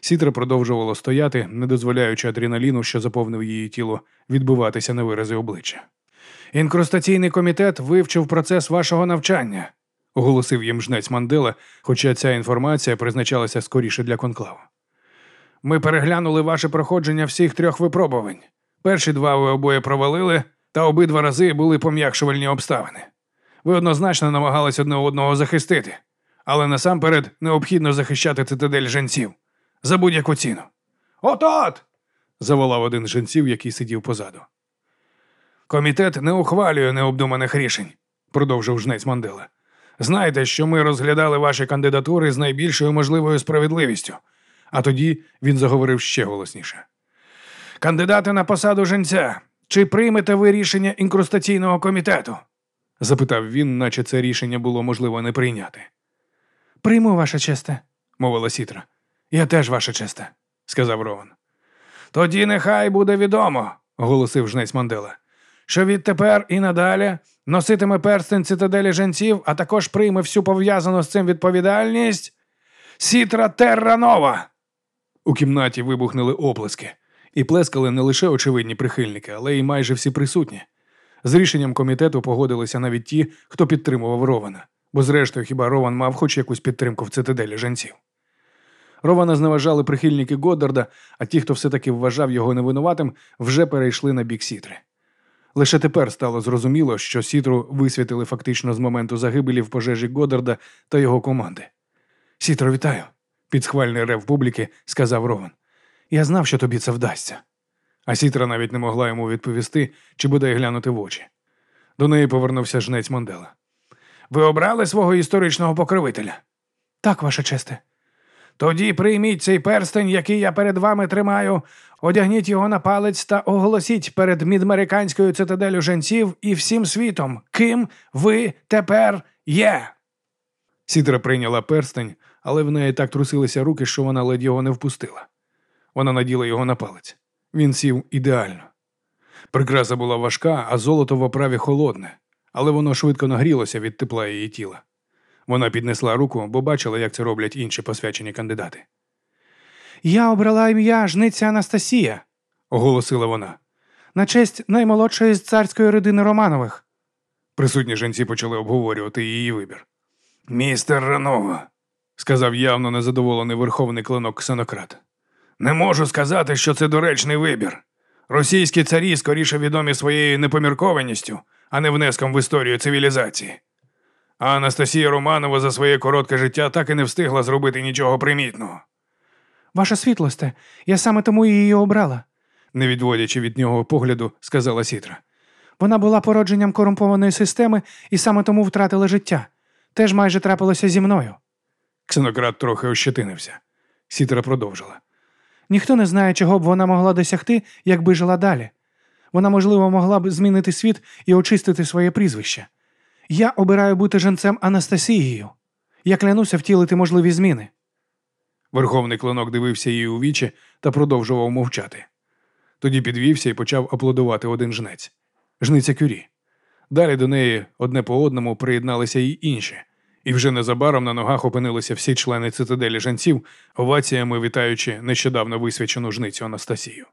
Сітра продовжувала стояти, не дозволяючи адреналіну, що заповнив її тіло, відбуватися на вирази обличчя. Інкрустаційний комітет вивчив процес вашого навчання, оголосив їм жнець Мандела, хоча ця інформація призначалася скоріше для конклаву. Ми переглянули ваше проходження всіх трьох випробувань. Перші два ви обоє провалили, та обидва рази були пом'якшувальні обставини. Ви однозначно намагались одне одного захистити, але насамперед необхідно захищати цитадель женців за будь-яку ціну. От-от! заволав один з жінців, який сидів позаду. Комітет не ухвалює необдуманих рішень, продовжив жнець Мандела. Знайте, що ми розглядали ваші кандидатури з найбільшою можливою справедливістю. А тоді він заговорив ще голосніше. Кандидати на посаду женця, чи приймете ви рішення інкрустаційного комітету? запитав він, наче це рішення було можливо не прийняти.
Прийму, ваша честе,
мовила Сітра.
Я теж ваша честе,
сказав Рован. Тоді нехай буде відомо, оголосив жнець Мандела, що відтепер і надалі носитиме перстень цитаделі женців, а також прийме всю пов'язану з цим відповідальність Сітра Терранова. У кімнаті вибухнули оплески, і плескали не лише очевидні прихильники, але й майже всі присутні. З рішенням комітету погодилися навіть ті, хто підтримував Рована, бо, зрештою, хіба Рован мав хоч якусь підтримку в цитаделі женців. Рована зневажали прихильники Годдарда, а ті, хто все-таки вважав його невинуватим, вже перейшли на бік Сітри. Лише тепер стало зрозуміло, що Сітру висвітили фактично з моменту загибелі в пожежі Годдарда та його команди. Сітро, вітаю! під схвальний рев публіки сказав Рован. Я знав, що тобі це вдасться. А Сітра навіть не могла йому відповісти чи бодай глянути в очі. До неї повернувся жнець Мандела. Ви обрали свого історичного покровителя?
Так, ваша честе.
Тоді прийміть цей перстень, який я перед вами тримаю, одягніть його на палець та оголосіть перед мідмериканською цитаделю женців і всім світом, ким ви тепер є. Сітра прийняла перстень, але в неї так трусилися руки, що вона ледь його не впустила. Вона наділа його на палець. Він сів ідеально. Прикраса була важка, а золото в оправі холодне, але воно швидко нагрілося від тепла її тіла. Вона піднесла руку, бо бачила, як це роблять інші посвячені кандидати.
Я обрала ім'я жниця Анастасія,
оголосила вона.
На честь наймолодшої з царської родини Романових.
Присутні жінці почали обговорювати її вибір. Містер Ранова, сказав явно незадоволений верховний клинок ксенократ. Не можу сказати, що це доречний вибір. Російські царі скоріше відомі своєю непоміркованістю, а не внеском в історію цивілізації. А Анастасія Романова за своє коротке життя так і не встигла зробити нічого примітного.
Ваша світлосте, я саме тому її обрала,
не відводячи від нього погляду, сказала Сітра.
Вона була породженням корумпованої системи і саме тому втратила життя. Теж майже трапилося зі мною.
Ксенократ трохи ощетинився. Сітра продовжила.
Ніхто не знає, чого б вона могла досягти, якби жила далі. Вона, можливо, могла б змінити світ і очистити своє прізвище. Я обираю бути женцем Анастасією. Я клянуся втілити можливі зміни.
Верховний клинок дивився її у вічі та продовжував мовчати. Тоді підвівся і почав аплодувати один жнець жниця кюрі. Далі до неї одне по одному приєдналися й інші, І вже незабаром на ногах опинилися всі члени цитаделі жанців, оваціями вітаючи нещодавно висвячену жницю Анастасію.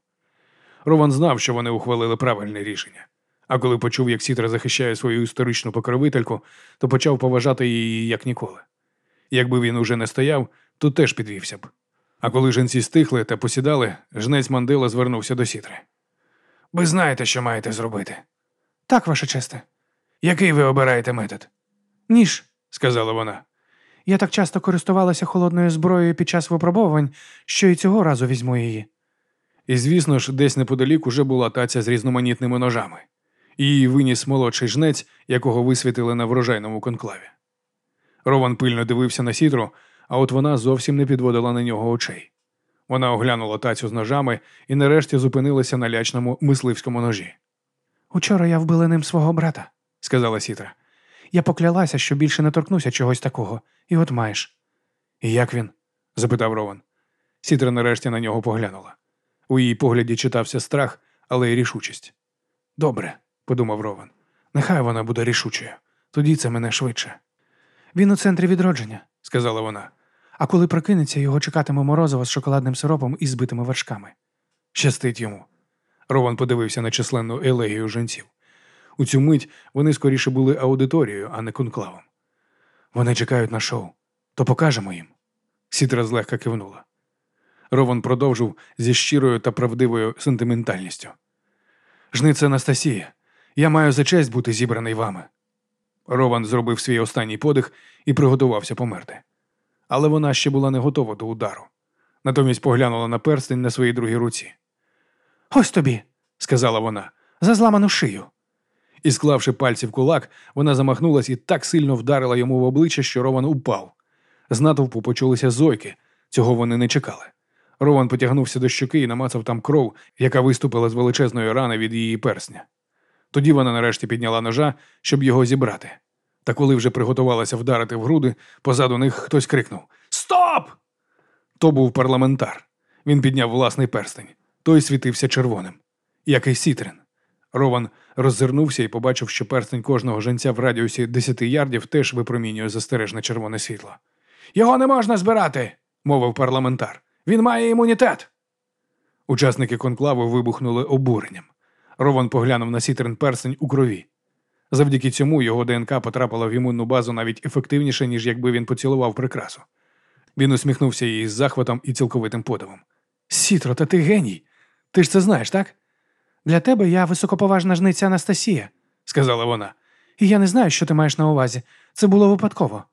Рован знав, що вони ухвалили правильне рішення. А коли почув, як Сітра захищає свою історичну покровительку, то почав поважати її як ніколи. Якби він уже не стояв, то теж підвівся б. А коли жінці стихли та посідали, жнець Мандила звернувся до Сітри. Ви знаєте, що маєте зробити.
Так, ваша честе.
Який ви обираєте метод?
Ніж.
сказала вона.
Я так часто користувалася холодною зброєю під час випробовувань, що і цього разу візьму її.
І, звісно ж, десь неподалік уже була таця з різноманітними ножами. Її виніс молодший жнець, якого висвітили на врожайному конклаві. Рован пильно дивився на сітру, а от вона зовсім не підводила на нього очей. Вона оглянула тацю з ножами і нарешті зупинилася на лячному мисливському ножі.
Учора я вбила ним свого брата,
сказала Сітра.
Я поклялася, що більше не торкнуся чогось такого, і от маєш.
І як він? запитав Рован. Сітра нарешті на нього поглянула. У її погляді читався страх, але й рішучість. Добре, подумав Рован. Нехай вона буде рішучою. Тоді це мене швидше.
Він у центрі відродження,
сказала вона.
А коли прокинеться, його чекатиме морозиво з шоколадним сиропом і збитими вершками.
Щастить йому. Рован подивився на численну елегію жінців. У цю мить вони скоріше були аудиторією, а не конклавом. Вони чекають на шоу, то покажемо їм. Сітра злегка кивнула. Рован продовжив зі щирою та правдивою сентиментальністю. Жниця Анастасія, я маю за честь бути зібраний вами. Рован зробив свій останній подих і приготувався померти. Але вона ще була не готова до удару. Натомість поглянула на перстень на своїй другій руці.
Ось тобі,
сказала вона,
за зламану шию.
І, склавши пальці в кулак, вона замахнулась і так сильно вдарила йому в обличчя, що Рован упав. З натовпу почулися зойки, цього вони не чекали. Рован потягнувся до щоки і намацав там кров, яка виступила з величезної рани від її персня. Тоді вона нарешті підняла ножа, щоб його зібрати. Та коли вже приготувалася вдарити в груди, позаду них хтось крикнув Стоп! То був парламентар. Він підняв власний перстень. Той світився червоним, як і Сітрин. Рован роззирнувся і побачив, що перстень кожного женця в радіусі десяти ярдів теж випромінює застережне червоне світло. Його не можна збирати, мовив парламентар. Він має імунітет. Учасники конклаву вибухнули обуренням. Рован поглянув на Сітрин перстень у крові. Завдяки цьому його ДНК потрапила в імунну базу навіть ефективніше, ніж якби він поцілував прикрасу. Він усміхнувся їй з захватом і цілковитим подивом. Сітро, та ти геній. Ти ж це знаєш, так?
Для тебе я високоповажна жниця Анастасія,
сказала вона.
І я не знаю, що ти маєш на увазі. Це було випадково.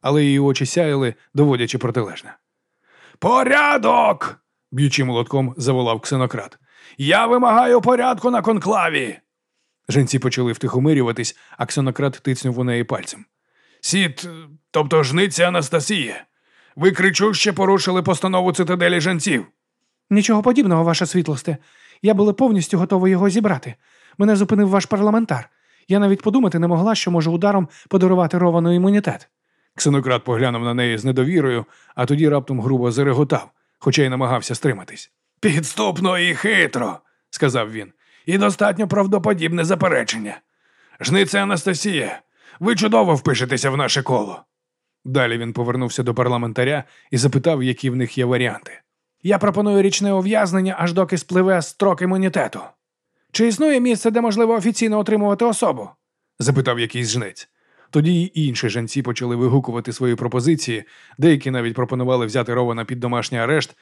Але її очі сяяли, доводячи протилежне. Порядок. б'ючи молотком, заволав ксенократ. Я вимагаю порядку на конклаві. Женці почали втихомирюватись, а ксенократ тицнув у неї пальцем. Сіт, тобто жниця Анастасія. Ви кричуще порушили постанову цитаделі женців.
Нічого подібного, ваша світлосте. Я була повністю готова його зібрати. Мене зупинив ваш парламентар. Я навіть подумати не могла, що можу ударом подарувати ровану імунітет.
Ксенократ поглянув на неї з недовірою, а тоді раптом грубо зареготав, хоча й намагався стриматись. Підступно і хитро, сказав він, і достатньо правдоподібне заперечення. Жниця Анастасія, ви чудово впишетеся в наше коло. Далі він повернувся до парламентаря і запитав, які в них є варіанти. Я пропоную річне ув'язнення, аж доки спливе строк імунітету. Чи існує місце, де можливо офіційно отримувати особу? запитав якийсь жнець. Тоді й інші жінці почали вигукувати свої пропозиції, деякі навіть пропонували взяти Рована під домашній арешт,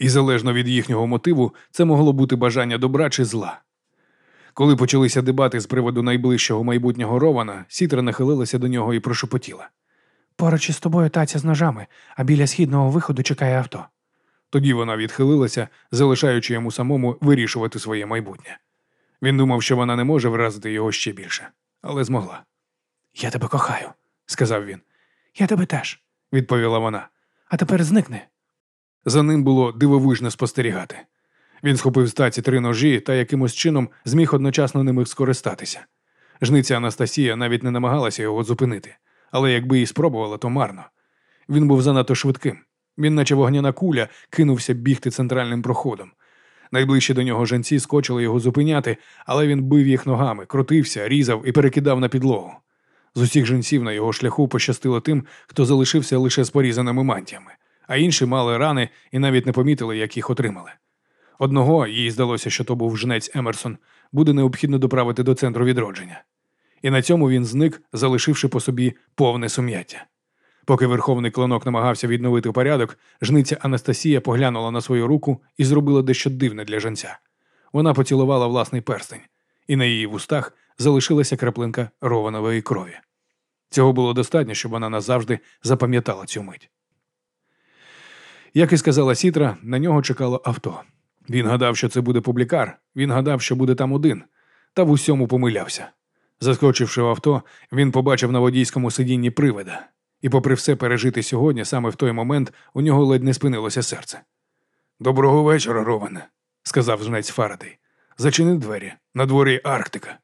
і залежно від їхнього мотиву, це могло бути бажання добра чи зла. Коли почалися дебати з приводу найближчого майбутнього Рована, Сітра нахилилася до нього і прошепотіла.
Поруч із тобою таця з ножами, а біля східного виходу чекає авто.
Тоді вона відхилилася, залишаючи йому самому вирішувати своє майбутнє. Він думав, що вона не може вразити його ще більше, але змогла.
Я тебе кохаю,
сказав він.
Я тебе теж,
відповіла вона.
А тепер зникни.
За ним було дивовижно спостерігати. Він схопив з три ножі та якимось чином зміг одночасно ними скористатися. Жниця Анастасія навіть не намагалася його зупинити, але якби і спробувала, то марно. Він був занадто швидким. Він, наче вогняна куля, кинувся бігти центральним проходом. Найближче до нього женці скочили його зупиняти, але він бив їх ногами, крутився, різав і перекидав на підлогу. З усіх жінців на його шляху пощастило тим, хто залишився лише з порізаними мантіями, а інші мали рани і навіть не помітили, як їх отримали. Одного, їй здалося, що то був жнець Емерсон, буде необхідно доправити до центру відродження. І на цьому він зник, залишивши по собі повне сум'яття. Поки верховний клинок намагався відновити порядок, жниця Анастасія поглянула на свою руку і зробила дещо дивне для женця. Вона поцілувала власний перстень, і на її вустах залишилася краплинка рованової крові. Цього було достатньо, щоб вона назавжди запам'ятала цю мить. Як і сказала Сітра, на нього чекало авто. Він гадав, що це буде публікар, він гадав, що буде там один, та в усьому помилявся. Заскочивши в авто, він побачив на водійському сидінні привида, і, попри все пережити сьогодні, саме в той момент у нього ледь не спинилося серце. Доброго вечора, Роване, сказав жнець Фарадей. Зачини двері. На дворі Арктика.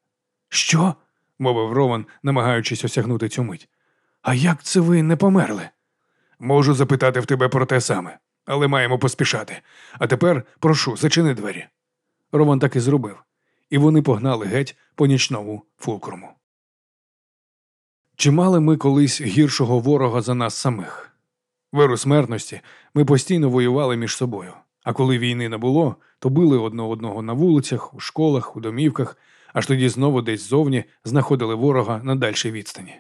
Що? мовив Рован, намагаючись осягнути цю мить. А як це ви не померли? Можу запитати в тебе про те саме, але маємо поспішати. А тепер прошу, зачини двері. Рован так і зробив, і вони погнали геть по нічному фулкруму. Чи мали ми колись гіршого ворога за нас самих? Веру смертності ми постійно воювали між собою, а коли війни не було, то били одне одного на вулицях, у школах, у домівках, аж тоді знову десь зовні знаходили ворога на дальшій відстані.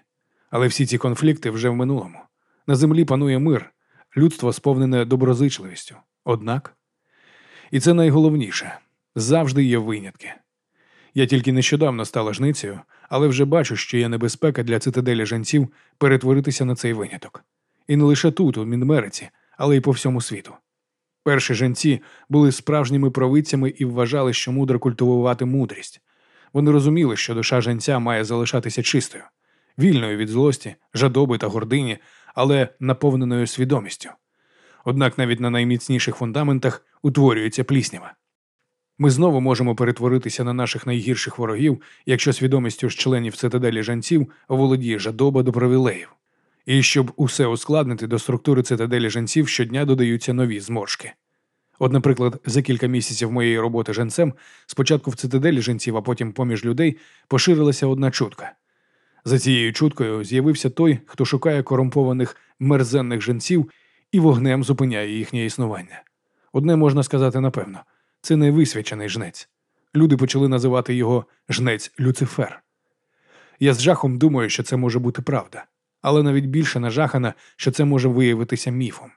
Але всі ці конфлікти вже в минулому. На землі панує мир, людство сповнене доброзичливістю. Однак, і це найголовніше завжди є винятки. Я тільки нещодавно стала жницею, але вже бачу, що є небезпека для цитаделі жанців перетворитися на цей виняток. І не лише тут, у Мінмериці, але й по всьому світу. Перші жінці були справжніми провидцями і вважали, що мудро культивувати мудрість. Вони розуміли, що душа женця має залишатися чистою, вільною від злості, жадоби та гордині, але наповненою свідомістю. Однак навіть на найміцніших фундаментах утворюється пліснява. Ми знову можемо перетворитися на наших найгірших ворогів, якщо свідомістю з членів цитаделі жанців володіє жадоба до привілеїв. І щоб усе ускладнити, до структури цитаделі жанців щодня додаються нові зморшки. От, наприклад, за кілька місяців моєї роботи женцем, спочатку в цитаделі женців, а потім поміж людей поширилася одна чутка. За цією чуткою з'явився той, хто шукає корумпованих мерзенних женців і вогнем зупиняє їхнє існування. Одне можна сказати напевно це невисвячений жнець. Люди почали називати його жнець Люцифер. Я з жахом думаю, що це може бути правда, але навіть більше нажахана, що це може виявитися міфом.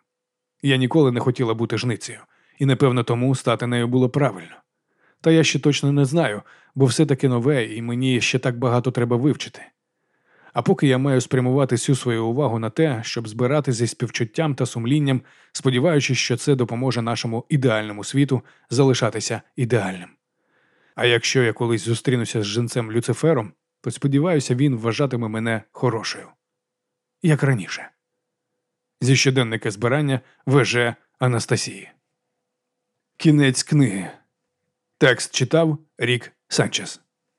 Я ніколи не хотіла бути жницею, і, напевно, тому стати нею було правильно. Та я ще точно не знаю, бо все таки нове, і мені ще так багато треба вивчити. А поки я маю спрямувати всю свою увагу на те, щоб збирати зі співчуттям та сумлінням, сподіваючись, що це допоможе нашому ідеальному світу залишатися ідеальним. А якщо я колись зустрінуся з жінцем Люцифером, то сподіваюся, він вважатиме мене хорошою. Як раніше. Зі щоденника збирання ВЖ Анастасії. Кінець книги. Текст читав Рік Санчес.